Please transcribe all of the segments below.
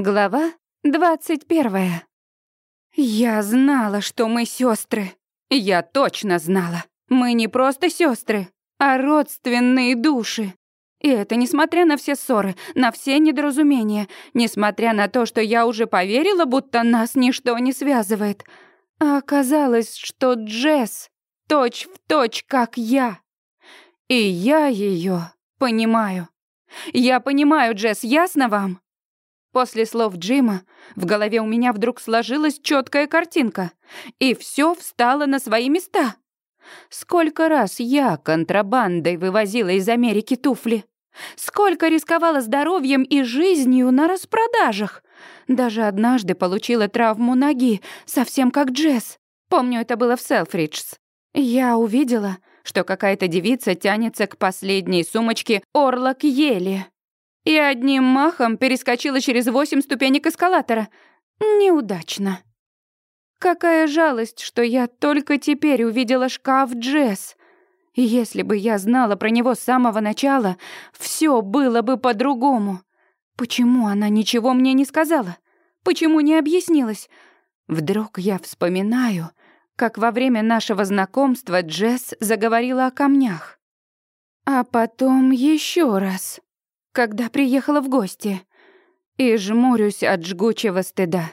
Глава двадцать первая. Я знала, что мы сестры. Я точно знала. Мы не просто сестры, а родственные души. И это несмотря на все ссоры, на все недоразумения, несмотря на то, что я уже поверила, будто нас ничто не связывает. А оказалось, что Джесс точь в точь, как я. И я ее понимаю. Я понимаю, Джесс, ясно вам? После слов Джима в голове у меня вдруг сложилась четкая картинка, и все встало на свои места. Сколько раз я контрабандой вывозила из Америки туфли? Сколько рисковала здоровьем и жизнью на распродажах? Даже однажды получила травму ноги, совсем как Джесс. Помню, это было в Селфриджс. Я увидела, что какая-то девица тянется к последней сумочке Орлок Ели и одним махом перескочила через восемь ступенек эскалатора. Неудачно. Какая жалость, что я только теперь увидела шкаф Джесс. Если бы я знала про него с самого начала, все было бы по-другому. Почему она ничего мне не сказала? Почему не объяснилась? Вдруг я вспоминаю, как во время нашего знакомства Джесс заговорила о камнях. А потом еще раз когда приехала в гости, и жмурюсь от жгучего стыда.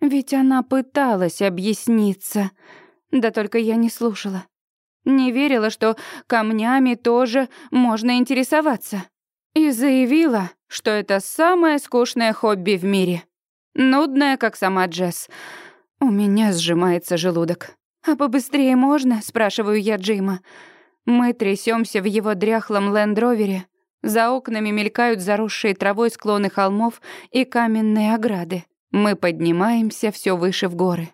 Ведь она пыталась объясниться, да только я не слушала. Не верила, что камнями тоже можно интересоваться. И заявила, что это самое скучное хобби в мире. Нудное, как сама Джесс. У меня сжимается желудок. «А побыстрее можно?» — спрашиваю я Джима. Мы трясемся в его дряхлом лендровере, за окнами мелькают заросшие травой склоны холмов и каменные ограды. Мы поднимаемся все выше в горы.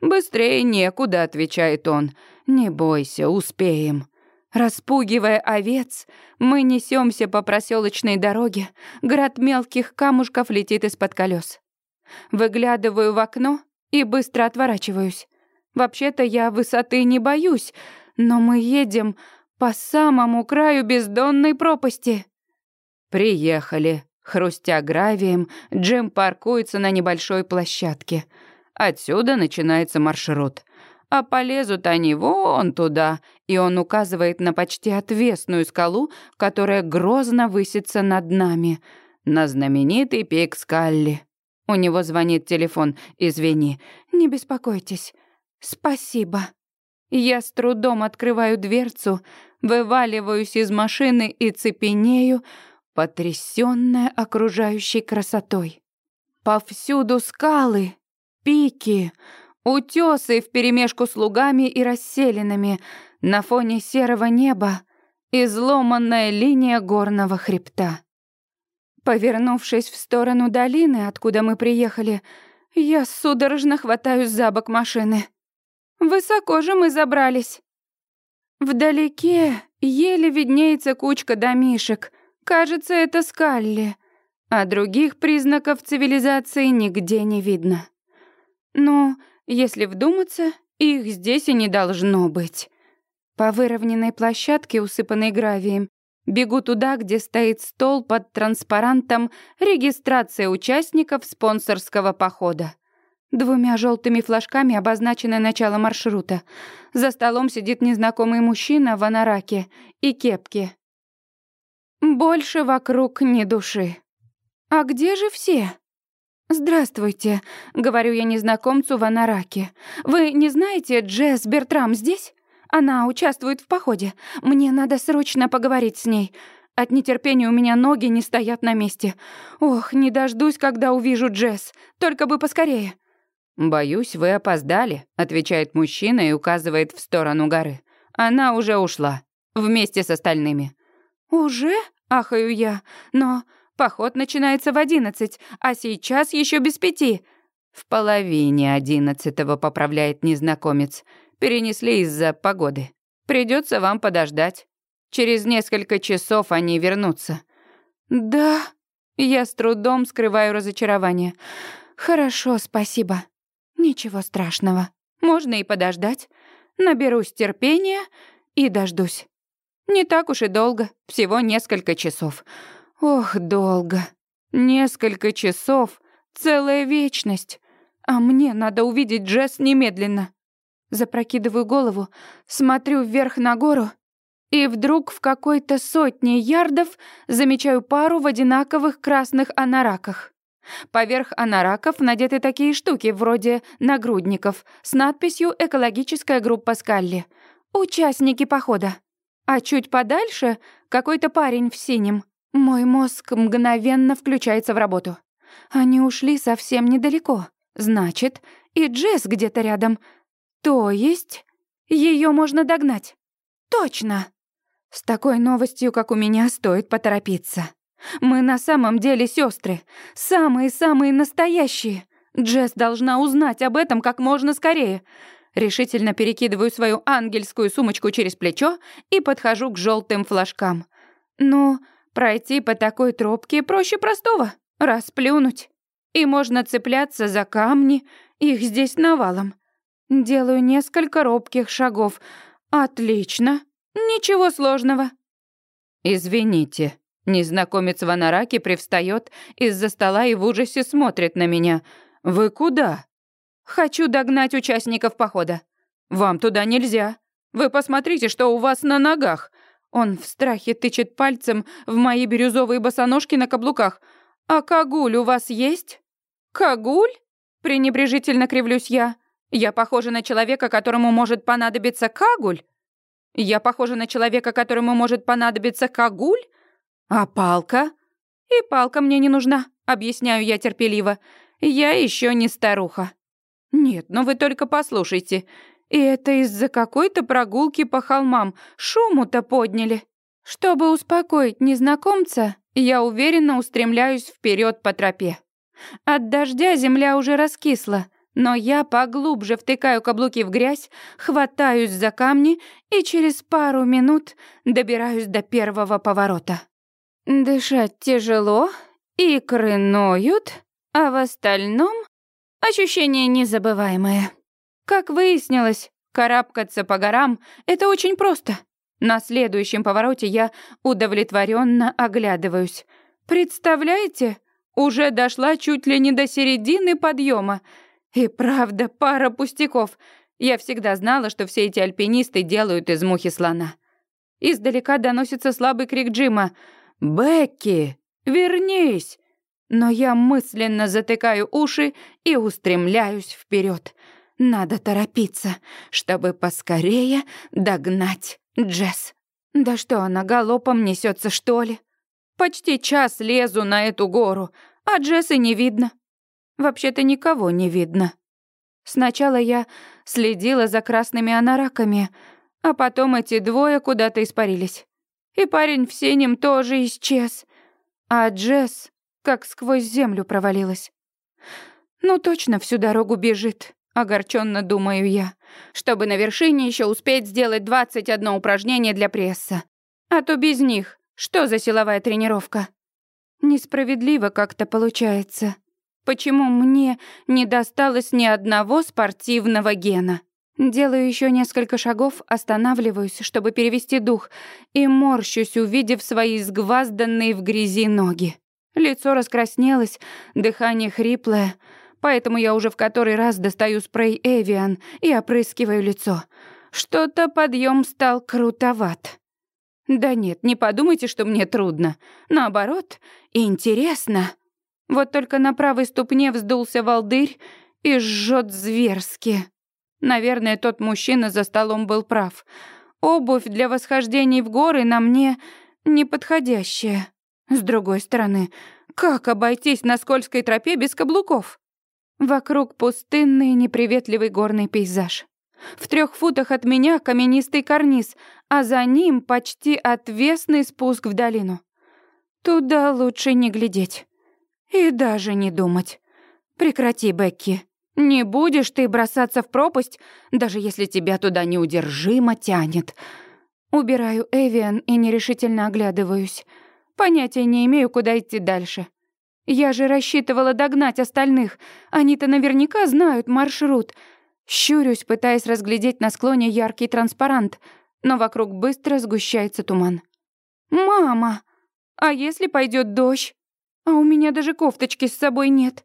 «Быстрее некуда», — отвечает он. «Не бойся, успеем». Распугивая овец, мы несемся по проселочной дороге. Град мелких камушков летит из-под колес. Выглядываю в окно и быстро отворачиваюсь. Вообще-то я высоты не боюсь, но мы едем по самому краю бездонной пропасти. Приехали. Хрустя гравием, Джим паркуется на небольшой площадке. Отсюда начинается маршрут. А полезут они вон туда, и он указывает на почти отвесную скалу, которая грозно высится над нами, на знаменитый пик Скалли. У него звонит телефон. «Извини». «Не беспокойтесь». «Спасибо». Я с трудом открываю дверцу, вываливаюсь из машины и цепенею, потрясённая окружающей красотой. Повсюду скалы, пики, утёсы вперемешку с лугами и расселенными, на фоне серого неба изломанная линия горного хребта. Повернувшись в сторону долины, откуда мы приехали, я судорожно хватаюсь за бок машины. Высоко же мы забрались. Вдалеке еле виднеется кучка домишек. Кажется, это скалли. А других признаков цивилизации нигде не видно. Но, если вдуматься, их здесь и не должно быть. По выровненной площадке, усыпанной гравием, бегу туда, где стоит стол под транспарантом «Регистрация участников спонсорского похода». Двумя желтыми флажками обозначено начало маршрута. За столом сидит незнакомый мужчина в анараке и кепке. Больше вокруг ни души. А где же все? «Здравствуйте», — говорю я незнакомцу в анараке. «Вы не знаете, Джесс Бертрам здесь? Она участвует в походе. Мне надо срочно поговорить с ней. От нетерпения у меня ноги не стоят на месте. Ох, не дождусь, когда увижу Джесс. Только бы поскорее». «Боюсь, вы опоздали», — отвечает мужчина и указывает в сторону горы. «Она уже ушла. Вместе с остальными». «Уже?» — ахаю я. «Но поход начинается в одиннадцать, а сейчас еще без пяти». «В половине одиннадцатого», — поправляет незнакомец. «Перенесли из-за погоды. Придется вам подождать. Через несколько часов они вернутся». «Да...» Я с трудом скрываю разочарование. «Хорошо, спасибо». Ничего страшного. Можно и подождать. Наберусь терпения и дождусь. Не так уж и долго, всего несколько часов. Ох, долго. Несколько часов целая вечность. А мне надо увидеть Джесс немедленно. Запрокидываю голову, смотрю вверх на гору, и вдруг в какой-то сотне ярдов замечаю пару в одинаковых красных анараках. Поверх анараков надеты такие штуки, вроде нагрудников, с надписью «Экологическая группа Скалли». Участники похода. А чуть подальше какой-то парень в синем. Мой мозг мгновенно включается в работу. Они ушли совсем недалеко. Значит, и Джесс где-то рядом. То есть, ее можно догнать. Точно. С такой новостью, как у меня, стоит поторопиться. Мы на самом деле сестры, самые-самые настоящие. Джесс должна узнать об этом как можно скорее. Решительно перекидываю свою ангельскую сумочку через плечо и подхожу к желтым флажкам. Ну, пройти по такой тропке проще простого. Расплюнуть. И можно цепляться за камни, их здесь навалом. Делаю несколько робких шагов. Отлично. Ничего сложного. Извините, Незнакомец в анараке привстает из-за стола и в ужасе смотрит на меня. «Вы куда?» «Хочу догнать участников похода». «Вам туда нельзя. Вы посмотрите, что у вас на ногах». Он в страхе тычет пальцем в мои бирюзовые босоножки на каблуках. «А кагуль у вас есть?» «Кагуль?» Пренебрежительно кривлюсь я. «Я похожа на человека, которому может понадобиться кагуль?» «Я похожа на человека, которому может понадобиться кагуль?» «А палка?» «И палка мне не нужна», — объясняю я терпеливо. «Я еще не старуха». «Нет, но вы только послушайте. И это из-за какой-то прогулки по холмам. Шуму-то подняли». Чтобы успокоить незнакомца, я уверенно устремляюсь вперед по тропе. От дождя земля уже раскисла, но я поглубже втыкаю каблуки в грязь, хватаюсь за камни и через пару минут добираюсь до первого поворота. Дышать тяжело, икры ноют, а в остальном ощущение незабываемое. Как выяснилось, карабкаться по горам — это очень просто. На следующем повороте я удовлетворенно оглядываюсь. Представляете, уже дошла чуть ли не до середины подъема. И правда, пара пустяков. Я всегда знала, что все эти альпинисты делают из мухи слона. Издалека доносится слабый крик Джима — «Бекки, вернись!» Но я мысленно затыкаю уши и устремляюсь вперед. Надо торопиться, чтобы поскорее догнать Джесс. Да что она галопом несется, что ли? Почти час лезу на эту гору, а Джесс и не видно. Вообще-то никого не видно. Сначала я следила за красными анараками, а потом эти двое куда-то испарились. И парень в синем тоже исчез. А Джесс как сквозь землю провалилась. Ну точно всю дорогу бежит, огорченно думаю я, чтобы на вершине еще успеть сделать 21 упражнение для пресса. А то без них что за силовая тренировка? Несправедливо как-то получается. Почему мне не досталось ни одного спортивного гена? Делаю еще несколько шагов, останавливаюсь, чтобы перевести дух, и морщусь, увидев свои сгвазданные в грязи ноги. Лицо раскраснелось, дыхание хриплое, поэтому я уже в который раз достаю спрей Эвиан и опрыскиваю лицо. Что-то подъем стал крутоват. Да нет, не подумайте, что мне трудно. Наоборот, интересно. Вот только на правой ступне вздулся волдырь и жжет зверски. Наверное, тот мужчина за столом был прав. Обувь для восхождений в горы на мне неподходящая. С другой стороны, как обойтись на скользкой тропе без каблуков? Вокруг пустынный неприветливый горный пейзаж. В трех футах от меня каменистый карниз, а за ним почти отвесный спуск в долину. Туда лучше не глядеть. И даже не думать. Прекрати, Бекки. Не будешь ты бросаться в пропасть, даже если тебя туда неудержимо тянет. Убираю Эвиан и нерешительно оглядываюсь. Понятия не имею, куда идти дальше. Я же рассчитывала догнать остальных. Они-то наверняка знают маршрут. Щурюсь, пытаясь разглядеть на склоне яркий транспарант, но вокруг быстро сгущается туман. «Мама! А если пойдет дождь? А у меня даже кофточки с собой нет.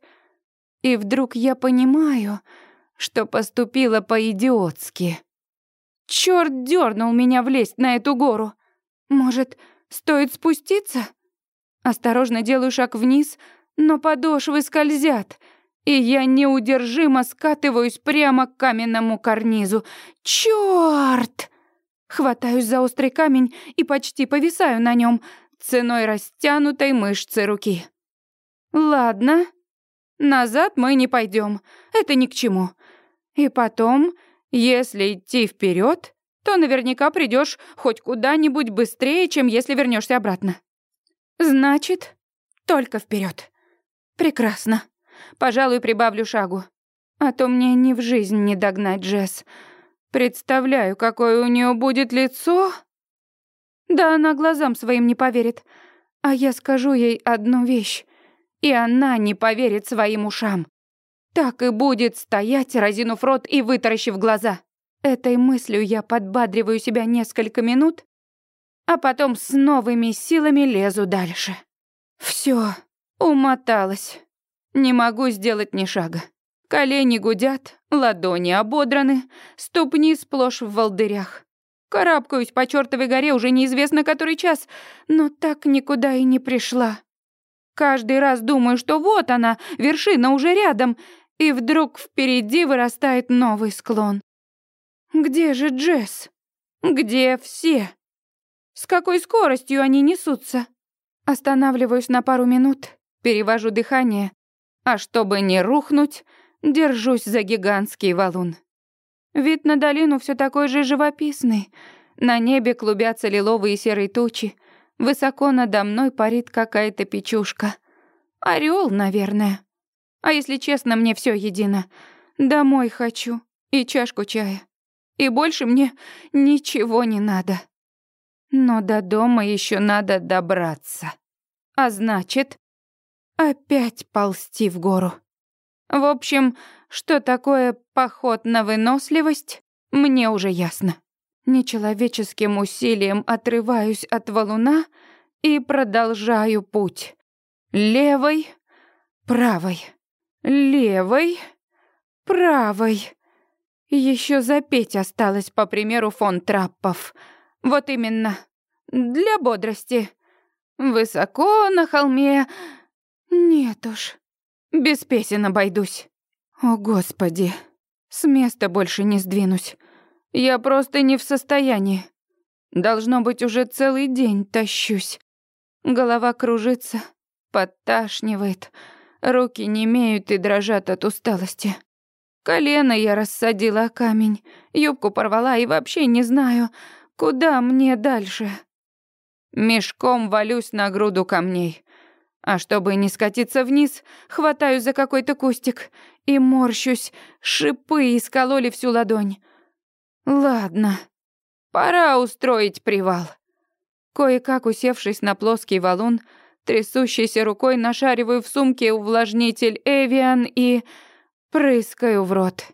И вдруг я понимаю, что поступила по-идиотски. Чёрт дернул меня влезть на эту гору. Может, стоит спуститься? Осторожно делаю шаг вниз, но подошвы скользят, и я неудержимо скатываюсь прямо к каменному карнизу. Чёрт! Хватаюсь за острый камень и почти повисаю на нем ценой растянутой мышцы руки. Ладно, назад мы не пойдем, это ни к чему. И потом, если идти вперед, то наверняка придешь хоть куда-нибудь быстрее, чем если вернешься обратно. Значит, только вперед. Прекрасно. Пожалуй, прибавлю шагу. А то мне ни в жизнь не догнать Джесс. Представляю, какое у нее будет лицо. Да она глазам своим не поверит. А я скажу ей одну вещь, и она не поверит своим ушам. Так и будет стоять, разинув рот и вытаращив глаза. Этой мыслью я подбадриваю себя несколько минут, а потом с новыми силами лезу дальше. Все, умоталась. Не могу сделать ни шага. Колени гудят, ладони ободраны, ступни сплошь в волдырях. Карабкаюсь по чертовой горе уже неизвестно который час, но так никуда и не пришла. Каждый раз думаю, что вот она, вершина уже рядом, и вдруг впереди вырастает новый склон. Где же Джесс? Где все? С какой скоростью они несутся? Останавливаюсь на пару минут, перевожу дыхание, а чтобы не рухнуть, держусь за гигантский валун. Вид на долину все такой же живописный. На небе клубятся лиловые серые тучи. Высоко надо мной парит какая-то печушка. Орел, наверное. А если честно, мне все едино. Домой хочу и чашку чая. И больше мне ничего не надо. Но до дома еще надо добраться. А значит, опять ползти в гору. В общем, что такое поход на выносливость, мне уже ясно. Нечеловеческим усилием отрываюсь от валуна и продолжаю путь. Левой, правой. Левой, правой. Еще запеть осталось, по примеру фон Траппов. Вот именно. Для бодрости. Высоко на холме. Нет уж. Без песен обойдусь. О, Господи. С места больше не сдвинусь. Я просто не в состоянии. Должно быть, уже целый день тащусь. Голова кружится, подташнивает. Руки не имеют и дрожат от усталости. Колено я рассадила камень, юбку порвала и вообще не знаю, куда мне дальше. Мешком валюсь на груду камней. А чтобы не скатиться вниз, хватаю за какой-то кустик и морщусь. Шипы искололи всю ладонь. Ладно, пора устроить привал. Кое-как усевшись на плоский валун, Трясущейся рукой нашариваю в сумке увлажнитель Эвиан и прыскаю в рот.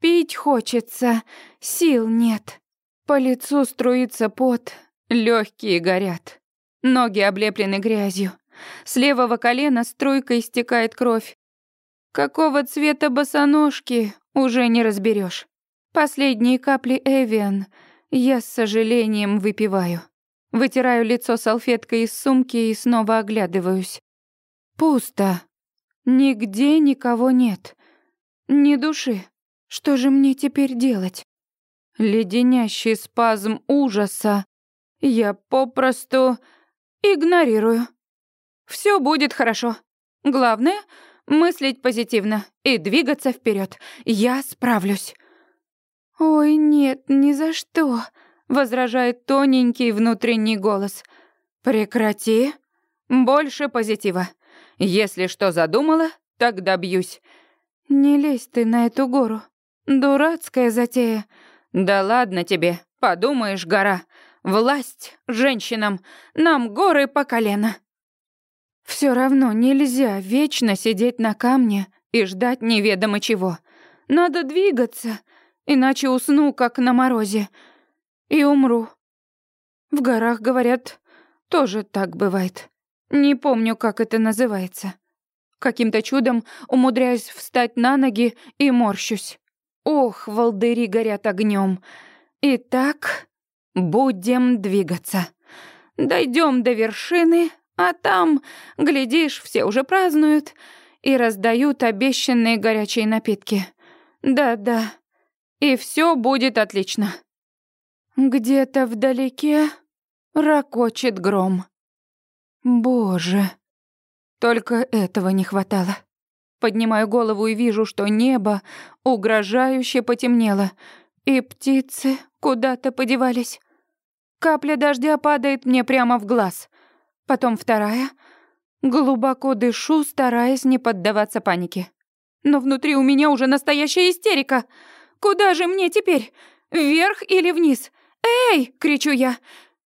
Пить хочется, сил нет. По лицу струится пот, легкие горят. Ноги облеплены грязью. С левого колена струйкой стекает кровь. Какого цвета босоножки, уже не разберешь. Последние капли Эвиан я с сожалением выпиваю. Вытираю лицо салфеткой из сумки и снова оглядываюсь. Пусто. Нигде никого нет. Ни души. Что же мне теперь делать? Леденящий спазм ужаса. Я попросту игнорирую. Все будет хорошо. Главное — мыслить позитивно и двигаться вперед. Я справлюсь. Ой, нет, ни за что возражает тоненький внутренний голос. Прекрати. Больше позитива. Если что задумала, так добьюсь. Не лезь ты на эту гору. Дурацкая затея. Да ладно тебе, подумаешь, гора. Власть женщинам, нам горы по колено. Все равно нельзя вечно сидеть на камне и ждать неведомо чего. Надо двигаться, иначе усну, как на морозе и умру. В горах, говорят, тоже так бывает. Не помню, как это называется. Каким-то чудом умудряюсь встать на ноги и морщусь. Ох, волдыри горят огнем. Итак, будем двигаться. Дойдем до вершины, а там, глядишь, все уже празднуют и раздают обещанные горячие напитки. Да-да, и все будет отлично. Где-то вдалеке ракочет гром. Боже, только этого не хватало. Поднимаю голову и вижу, что небо угрожающе потемнело, и птицы куда-то подевались. Капля дождя падает мне прямо в глаз. Потом вторая. Глубоко дышу, стараясь не поддаваться панике. Но внутри у меня уже настоящая истерика. Куда же мне теперь? Вверх или вниз? «Эй!» — кричу я.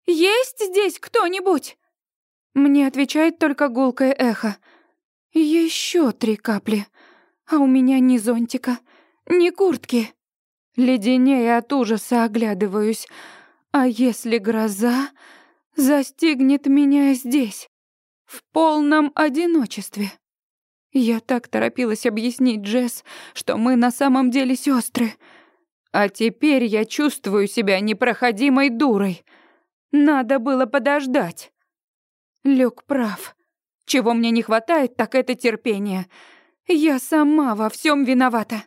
«Есть здесь кто-нибудь?» Мне отвечает только гулкое эхо. Еще три капли. А у меня ни зонтика, ни куртки. Леденее от ужаса оглядываюсь. А если гроза застигнет меня здесь, в полном одиночестве? Я так торопилась объяснить Джесс, что мы на самом деле сестры. А теперь я чувствую себя непроходимой дурой. Надо было подождать. Люк прав. Чего мне не хватает, так это терпения. Я сама во всем виновата.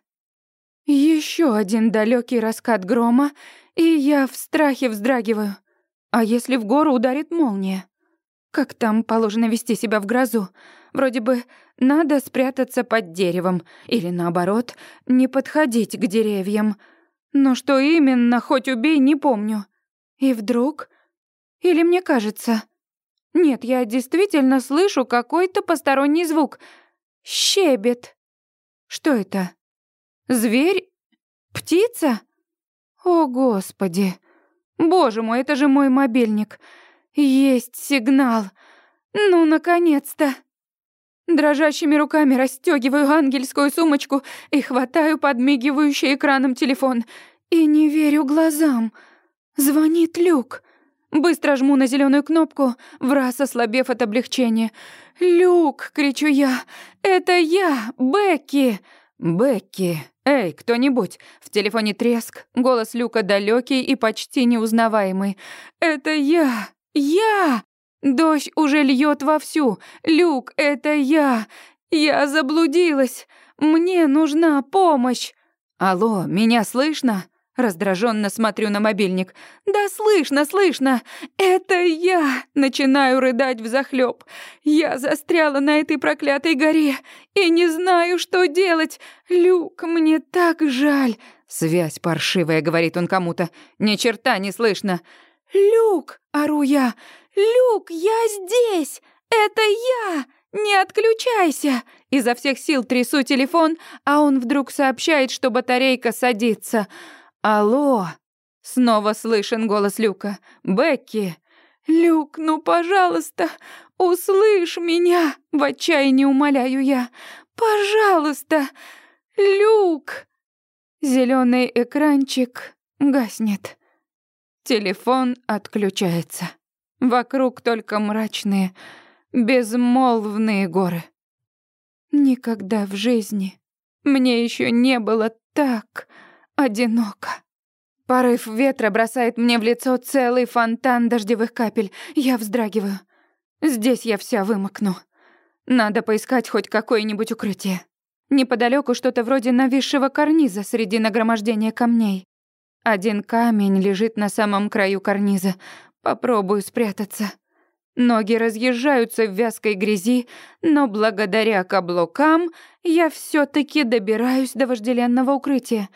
Еще один далекий раскат грома, и я в страхе вздрагиваю. А если в гору ударит молния? Как там положено вести себя в грозу? Вроде бы надо спрятаться под деревом, или наоборот, не подходить к деревьям. Но что именно, хоть убей, не помню. И вдруг... Или мне кажется... Нет, я действительно слышу какой-то посторонний звук. Щебет. Что это? Зверь? Птица? О, Господи! Боже мой, это же мой мобильник. Есть сигнал. Ну, наконец-то. Дрожащими руками расстегиваю ангельскую сумочку и хватаю подмигивающий экраном телефон. И не верю глазам. Звонит Люк. Быстро жму на зеленую кнопку, в раз ослабев от облегчения. «Люк!» — кричу я. «Это я, Бекки!» «Бекки! Эй, кто-нибудь!» В телефоне треск, голос Люка далекий и почти неузнаваемый. «Это я! Я!» Дождь уже льет вовсю. Люк, это я! Я заблудилась! Мне нужна помощь!» «Алло, меня слышно?» Раздраженно смотрю на мобильник. «Да слышно, слышно! Это я!» Начинаю рыдать взахлёб. «Я застряла на этой проклятой горе и не знаю, что делать! Люк, мне так жаль!» «Связь паршивая», — говорит он кому-то. «Ни черта не слышно!» «Люк!» — ору я. «Люк, я здесь! Это я! Не отключайся!» Изо всех сил трясу телефон, а он вдруг сообщает, что батарейка садится. «Алло!» — снова слышен голос Люка. «Бекки!» «Люк, ну, пожалуйста, услышь меня!» — в отчаянии умоляю я. «Пожалуйста! Люк!» Зеленый экранчик гаснет. Телефон отключается. Вокруг только мрачные, безмолвные горы. Никогда в жизни мне еще не было так одиноко. Порыв ветра бросает мне в лицо целый фонтан дождевых капель. Я вздрагиваю. Здесь я вся вымокну. Надо поискать хоть какое-нибудь укрытие. Неподалеку что-то вроде нависшего карниза среди нагромождения камней. Один камень лежит на самом краю карниза. Попробую спрятаться. Ноги разъезжаются в вязкой грязи, но благодаря каблукам я все таки добираюсь до вожделенного укрытия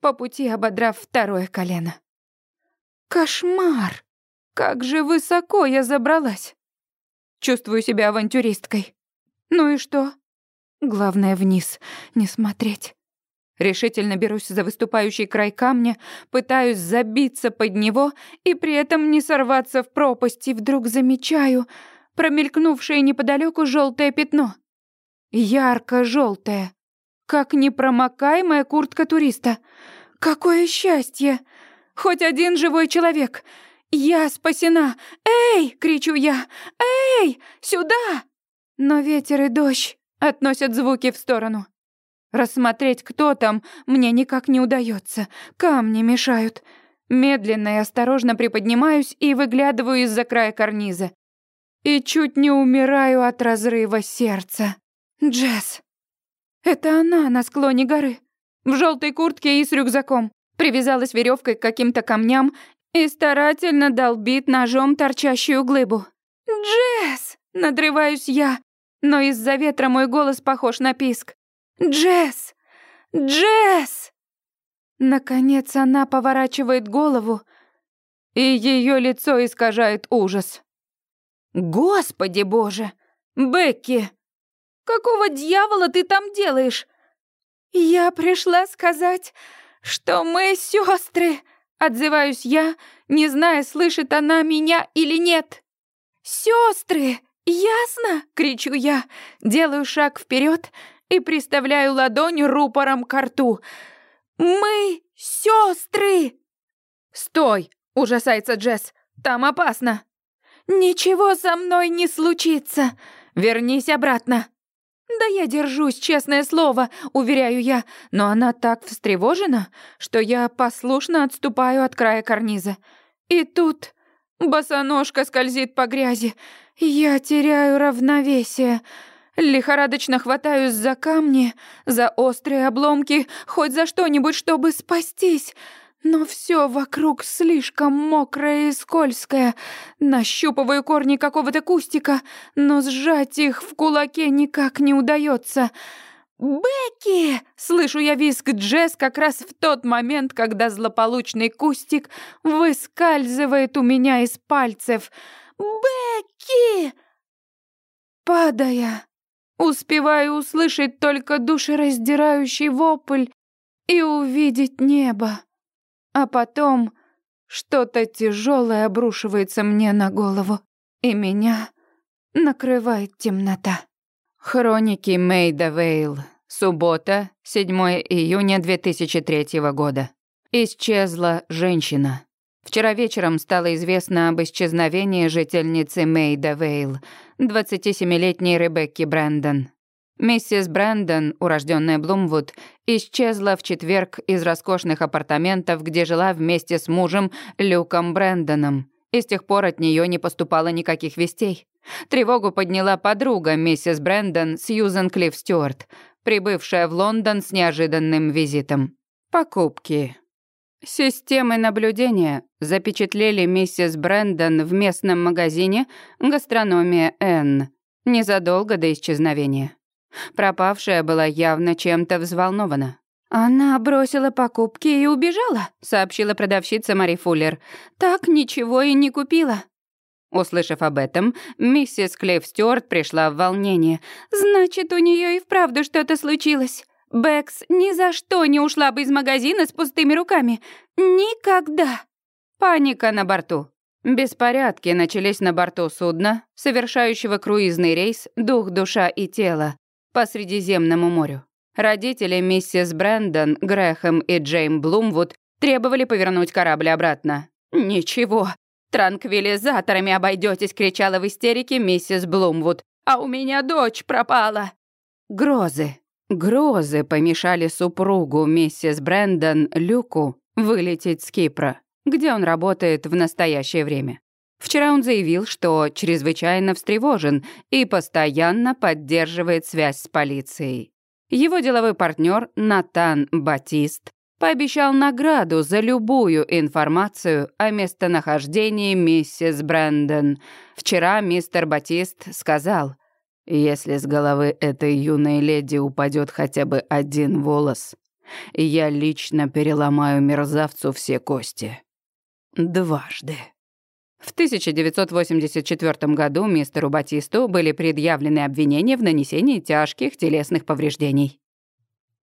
по пути ободрав второе колено. Кошмар! Как же высоко я забралась! Чувствую себя авантюристкой. Ну и что? Главное, вниз не смотреть. Решительно берусь за выступающий край камня, пытаюсь забиться под него и при этом не сорваться в пропасть, и вдруг замечаю промелькнувшее неподалеку желтое пятно. ярко желтое как непромокаемая куртка туриста. Какое счастье! Хоть один живой человек. Я спасена. Эй, кричу я. Эй, сюда! Но ветер и дождь относят звуки в сторону. Рассмотреть, кто там, мне никак не удается. Камни мешают. Медленно и осторожно приподнимаюсь и выглядываю из-за края карниза. И чуть не умираю от разрыва сердца. Джесс. Это она на склоне горы. В желтой куртке и с рюкзаком. Привязалась веревкой к каким-то камням и старательно долбит ножом торчащую глыбу. «Джесс!» — надрываюсь я, но из-за ветра мой голос похож на писк. «Джесс! Джесс!» Наконец она поворачивает голову, и ее лицо искажает ужас. «Господи боже! Бекки! Какого дьявола ты там делаешь?» «Я пришла сказать, что мы сестры, отзываюсь я, не зная, слышит она меня или нет. Сестры, ясно? кричу я, делаю шаг вперед и приставляю ладонь рупором к рту. Мы сестры. Стой, ужасается Джесс. Там опасно. Ничего со мной не случится. Вернись обратно. «Да я держусь, честное слово», — уверяю я, но она так встревожена, что я послушно отступаю от края карниза. И тут босоножка скользит по грязи. Я теряю равновесие. Лихорадочно хватаюсь за камни, за острые обломки, хоть за что-нибудь, чтобы спастись. Но все вокруг слишком мокрое и скользкое. Нащупываю корни какого-то кустика, но сжать их в кулаке никак не удается. «Бекки!» — слышу я визг Джесс как раз в тот момент, когда злополучный кустик выскальзывает у меня из пальцев. «Бекки!» Падая, успеваю услышать только душераздирающий вопль и увидеть небо. А потом что-то тяжелое обрушивается мне на голову, и меня накрывает темнота. Хроники Мейда Вейл. Суббота, 7 июня 2003 года. Исчезла женщина. Вчера вечером стало известно об исчезновении жительницы Мейда Вейл, 27-летней Ребекки Брэндон. Миссис Брэндон, урожденная Блумвуд, исчезла в четверг из роскошных апартаментов, где жила вместе с мужем Люком Брэндоном. И с тех пор от нее не поступало никаких вестей. Тревогу подняла подруга миссис Брэндон Сьюзен Клифф Стюарт, прибывшая в Лондон с неожиданным визитом. Покупки. Системы наблюдения запечатлели миссис Брэндон в местном магазине «Гастрономия Н» незадолго до исчезновения. Пропавшая была явно чем-то взволнована. «Она бросила покупки и убежала», — сообщила продавщица Мари Фуллер. «Так ничего и не купила». Услышав об этом, миссис Клейв Стюарт пришла в волнение. «Значит, у нее и вправду что-то случилось. Бэкс ни за что не ушла бы из магазина с пустыми руками. Никогда!» Паника на борту. Беспорядки начались на борту судна, совершающего круизный рейс «Дух, душа и тело», по Средиземному морю. Родители миссис Брэндон, Грэхэм и Джейм Блумвуд требовали повернуть корабль обратно. «Ничего, транквилизаторами обойдетесь, кричала в истерике миссис Блумвуд. «А у меня дочь пропала!» Грозы. Грозы помешали супругу миссис Брэндон Люку вылететь с Кипра, где он работает в настоящее время. Вчера он заявил, что чрезвычайно встревожен и постоянно поддерживает связь с полицией. Его деловой партнер Натан Батист пообещал награду за любую информацию о местонахождении миссис Брэндон. Вчера мистер Батист сказал, «Если с головы этой юной леди упадет хотя бы один волос, я лично переломаю мерзавцу все кости. Дважды». В 1984 году мистеру Батисту были предъявлены обвинения в нанесении тяжких телесных повреждений.